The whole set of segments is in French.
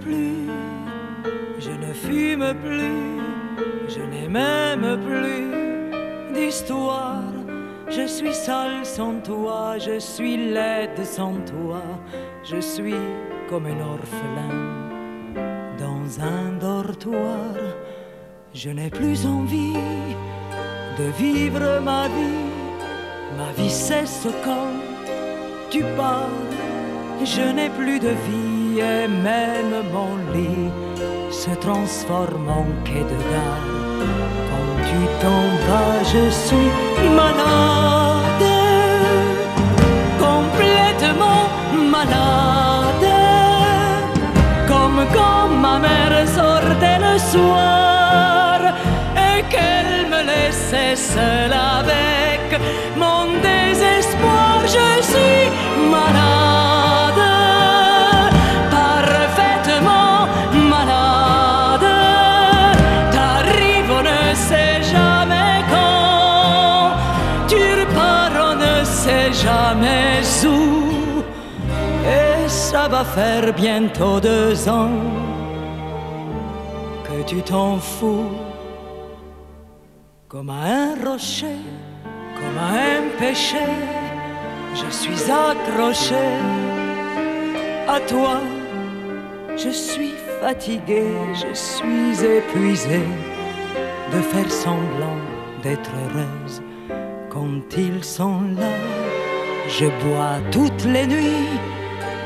plus, je ne fume plus, je n'ai même plus d'histoire. Je suis seule sans toi, je suis laide sans toi, je suis comme un orphelin dans un dortoir. Je n'ai plus envie de vivre ma vie, ma vie cesse quand tu pars. Je n'ai plus de vie et même mon lit se transforme en quai de gare. Quand tu t'en vas, je suis malade, complètement malade, comme quand ma mère sortait le soir et qu'elle me laissait seule avec mon désespoir. Je suis malade, jamais où. Et ça va faire bientôt deux ans que tu t'en fous. Comme à un rocher, comme à un péché, je suis accroché à toi. Je suis fatigué, je suis épuisé de faire semblant d'être heureuse quand ils sont là. Je bois toutes les nuits,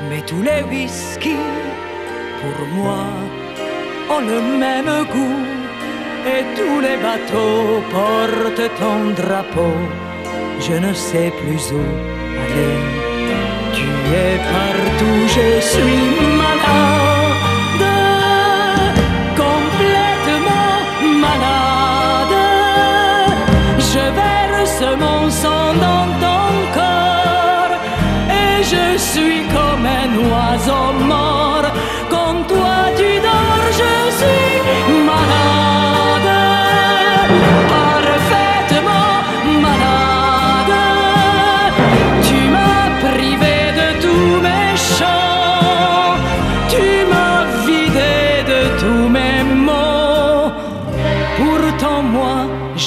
mais tous les whisky, pour moi, ont le même goût. Et tous les bateaux portent ton drapeau. Je ne sais plus où aller. Tu es partout, je suis malade, complètement malade. Je verse mon sang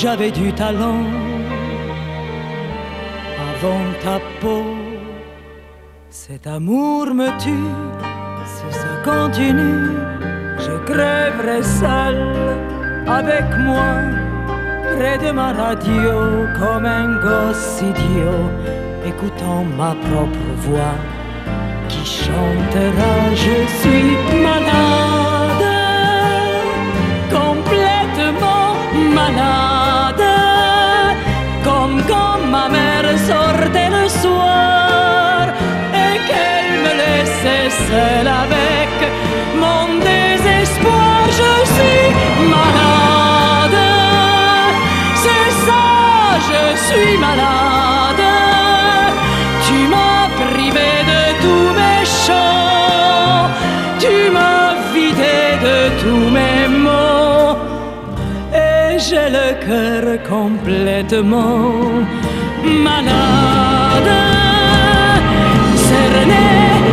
j'avais du talent avant ta peau. Cet amour me tue, si ça continue, je crèverai seul avec moi, près de ma radio, comme un gosse idiot, écoutant ma propre voix qui chantera Je suis malade, avec mon désespoir. Je suis malade, c'est ça, je suis malade. Tu m'as privé de tous mes chants, tu m'as vidé de tous mes mots et j'ai le cœur complètement malade, par